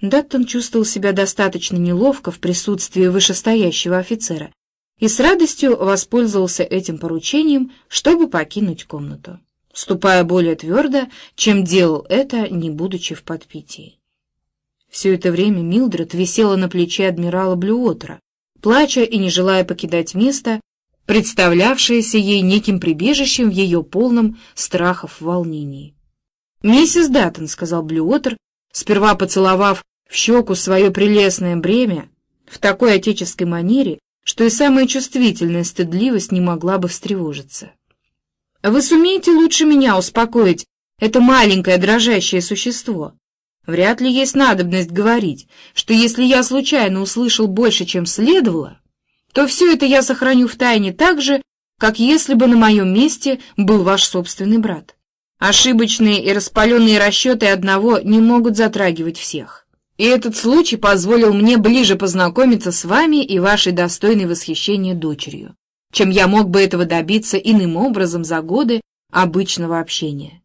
Даттон чувствовал себя достаточно неловко в присутствии вышестоящего офицера и с радостью воспользовался этим поручением, чтобы покинуть комнату, ступая более твердо, чем делал это, не будучи в подпитии. Все это время Милдред висела на плече адмирала Блюотера, плача и не желая покидать место, представлявшееся ей неким прибежищем в ее полном страхов волнении. «Миссис Даттон», — сказал Блюотер, сперва поцеловав в щеку свое прелестное бремя в такой отеческой манере, что и самая чувствительная стыдливость не могла бы встревожиться. «Вы сумеете лучше меня успокоить это маленькое дрожащее существо? Вряд ли есть надобность говорить, что если я случайно услышал больше, чем следовало, то все это я сохраню в тайне так же, как если бы на моем месте был ваш собственный брат. Ошибочные и распаленные расчеты одного не могут затрагивать всех. И этот случай позволил мне ближе познакомиться с вами и вашей достойной восхищения дочерью, чем я мог бы этого добиться иным образом за годы обычного общения.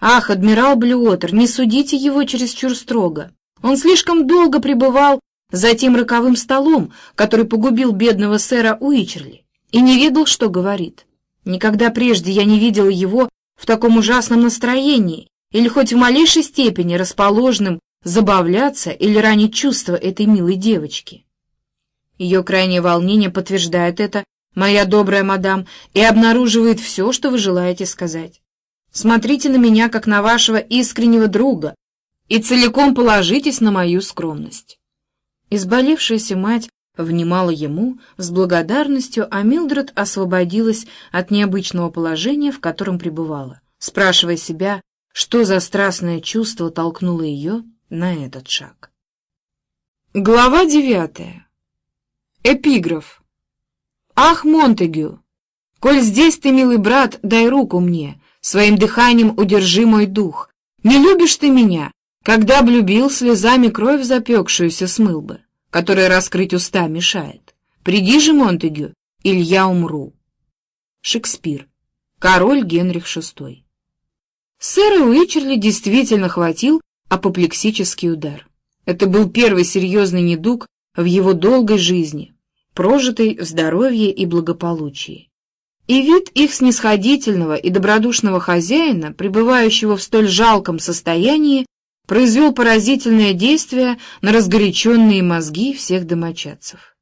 Ах, адмирал Блюотер, не судите его чересчур строго. Он слишком долго пребывал за тем роковым столом, который погубил бедного сэра Уичерли, и не ведал, что говорит. Никогда прежде я не видела его в таком ужасном настроении или хоть в малейшей степени расположенным забавляться или ранить чувства этой милой девочки. Ее крайнее волнение подтверждает это, моя добрая мадам, и обнаруживает все, что вы желаете сказать. Смотрите на меня, как на вашего искреннего друга, и целиком положитесь на мою скромность. Изболевшаяся мать внимала ему с благодарностью, а Милдред освободилась от необычного положения, в котором пребывала, спрашивая себя, что за страстное чувство толкнуло ее на этот шаг. Глава девятая. Эпиграф. «Ах, Монтегю! Коль здесь ты, милый брат, дай руку мне, своим дыханием удержи мой дух. Не любишь ты меня, когда б любил, слезами кровь запекшуюся смыл бы которое раскрыть уста мешает. Приди же, Монтегю, или я умру. Шекспир. Король Генрих VI. Сэра Уичерли действительно хватил апоплексический удар. Это был первый серьезный недуг в его долгой жизни, прожитой в здоровье и благополучии. И вид их снисходительного и добродушного хозяина, пребывающего в столь жалком состоянии, произвел поразительное действие на разгоряченные мозги всех домочадцев.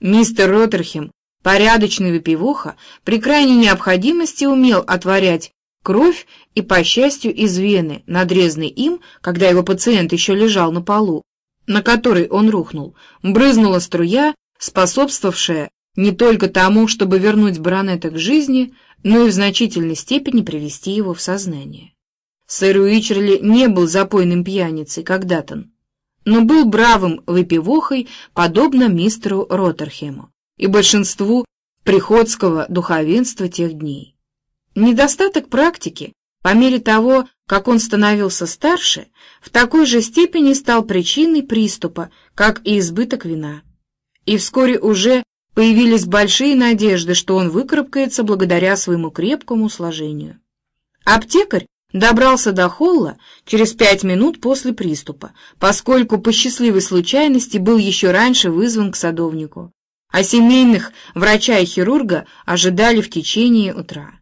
Мистер Роттерхем, порядочный выпивоха, при крайней необходимости умел отворять кровь и, по счастью, из вены, надрезанной им, когда его пациент еще лежал на полу, на который он рухнул, брызнула струя, способствовавшая не только тому, чтобы вернуть баронета к жизни, но и в значительной степени привести его в сознание. Сэр Уичерли не был запойным пьяницей, как Даттон, но был бравым выпивохой, подобно мистеру Роттерхему и большинству приходского духовенства тех дней. Недостаток практики, по мере того, как он становился старше, в такой же степени стал причиной приступа, как и избыток вина. И вскоре уже появились большие надежды, что он выкарабкается благодаря своему крепкому сложению. Аптекарь Добрался до холла через пять минут после приступа, поскольку по счастливой случайности был еще раньше вызван к садовнику, а семейных врача и хирурга ожидали в течение утра.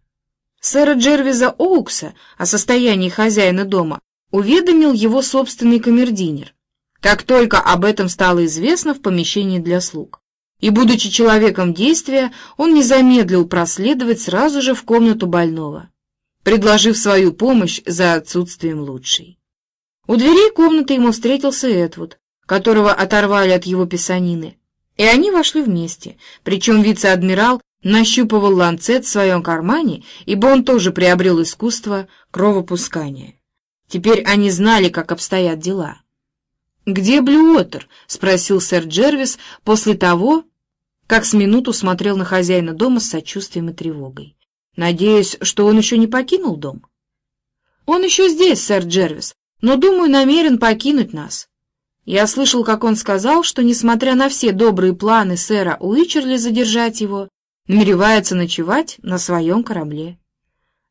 Сэра Джервиза Оукса о состоянии хозяина дома уведомил его собственный камердинер, как только об этом стало известно в помещении для слуг. И, будучи человеком действия, он не замедлил проследовать сразу же в комнату больного предложив свою помощь за отсутствием лучшей. У дверей комнаты ему встретился Эдвуд, которого оторвали от его писанины, и они вошли вместе, причем вице-адмирал нащупывал ланцет в своем кармане, ибо он тоже приобрел искусство кровопускания. Теперь они знали, как обстоят дела. «Где Блюотер?» — спросил сэр Джервис после того, как с минуту смотрел на хозяина дома с сочувствием и тревогой. Надеюсь, что он еще не покинул дом? Он еще здесь, сэр Джервис, но, думаю, намерен покинуть нас. Я слышал, как он сказал, что, несмотря на все добрые планы сэра Уичерли задержать его, намеревается ночевать на своем корабле.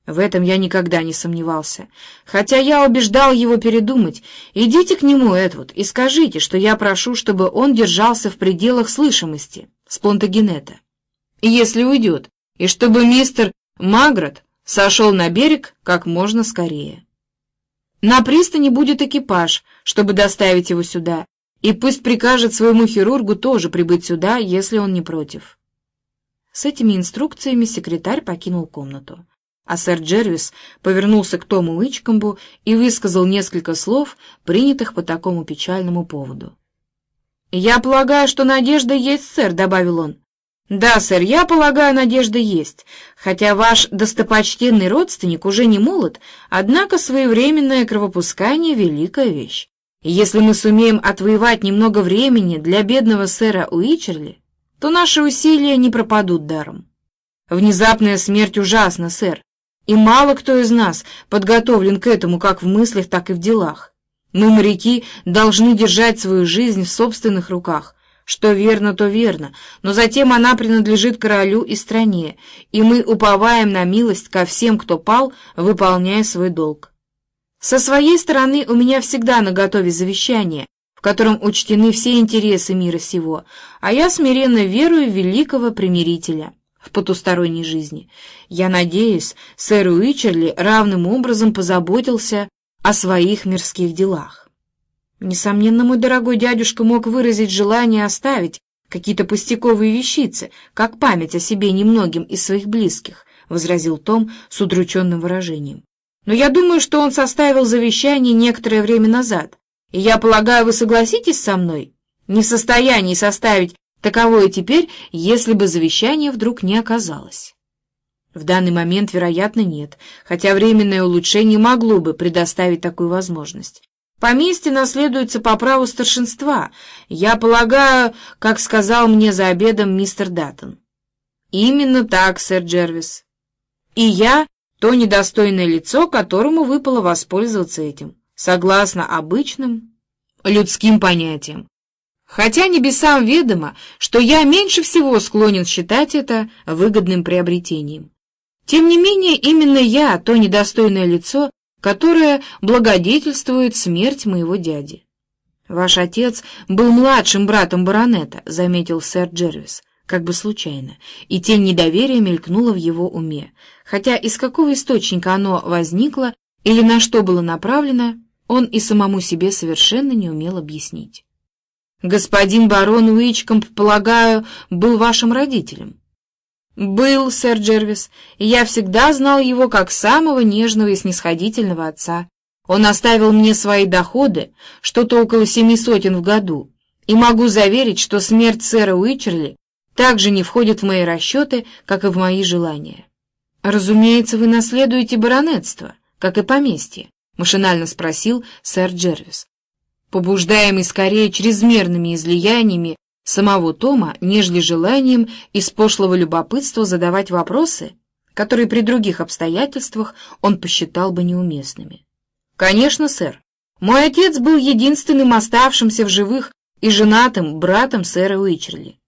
В этом я никогда не сомневался. Хотя я убеждал его передумать. Идите к нему, Эдвуд, и скажите, что я прошу, чтобы он держался в пределах слышимости с Плантагенета. Если уйдет, и чтобы мистер Магрот сошел на берег как можно скорее. На пристани будет экипаж, чтобы доставить его сюда, и пусть прикажет своему хирургу тоже прибыть сюда, если он не против. С этими инструкциями секретарь покинул комнату, а сэр Джервис повернулся к Тому Уичкомбу и высказал несколько слов, принятых по такому печальному поводу. «Я полагаю, что надежда есть, сэр», — добавил он. «Да, сэр, я полагаю, надежда есть. Хотя ваш достопочтенный родственник уже не молод, однако своевременное кровопускание — великая вещь. Если мы сумеем отвоевать немного времени для бедного сэра Уичерли, то наши усилия не пропадут даром. Внезапная смерть ужасна, сэр, и мало кто из нас подготовлен к этому как в мыслях, так и в делах. Мы, моряки, должны держать свою жизнь в собственных руках, что верно, то верно, но затем она принадлежит королю и стране, и мы уповаем на милость ко всем, кто пал, выполняя свой долг. Со своей стороны у меня всегда наготове завещание, в котором учтены все интересы мира сего, а я смиренно верую в великого примирителя в потусторонней жизни. Я надеюсь, сэр Уичерли равным образом позаботился о своих мирских делах. Несомненно, мой дорогой дядюшка мог выразить желание оставить какие-то пустяковые вещицы, как память о себе немногим из своих близких, — возразил Том с удрученным выражением. Но я думаю, что он составил завещание некоторое время назад, и я полагаю, вы согласитесь со мной? Не в состоянии составить таковое теперь, если бы завещание вдруг не оказалось. В данный момент, вероятно, нет, хотя временное улучшение могло бы предоставить такую возможность. Поместье наследуется по праву старшинства, я полагаю, как сказал мне за обедом мистер Даттон. Именно так, сэр Джервис. И я — то недостойное лицо, которому выпало воспользоваться этим, согласно обычным людским понятиям. Хотя небесам ведомо, что я меньше всего склонен считать это выгодным приобретением. Тем не менее, именно я — то недостойное лицо, которая благодетельствует смерть моего дяди. «Ваш отец был младшим братом баронета», — заметил сэр Джервис, как бы случайно, и тень недоверия мелькнула в его уме, хотя из какого источника оно возникло или на что было направлено, он и самому себе совершенно не умел объяснить. «Господин барон Уичкомп, полагаю, был вашим родителем?» «Был, сэр Джервис, и я всегда знал его как самого нежного и снисходительного отца. Он оставил мне свои доходы, что-то около семи сотен в году, и могу заверить, что смерть сэра Уичерли также не входит в мои расчеты, как и в мои желания. «Разумеется, вы наследуете баронетство, как и поместье», — машинально спросил сэр Джервис, побуждаемый скорее чрезмерными излияниями самого Тома, нежели желанием из пошлого любопытства задавать вопросы, которые при других обстоятельствах он посчитал бы неуместными. «Конечно, сэр. Мой отец был единственным оставшимся в живых и женатым братом сэра Уичерли.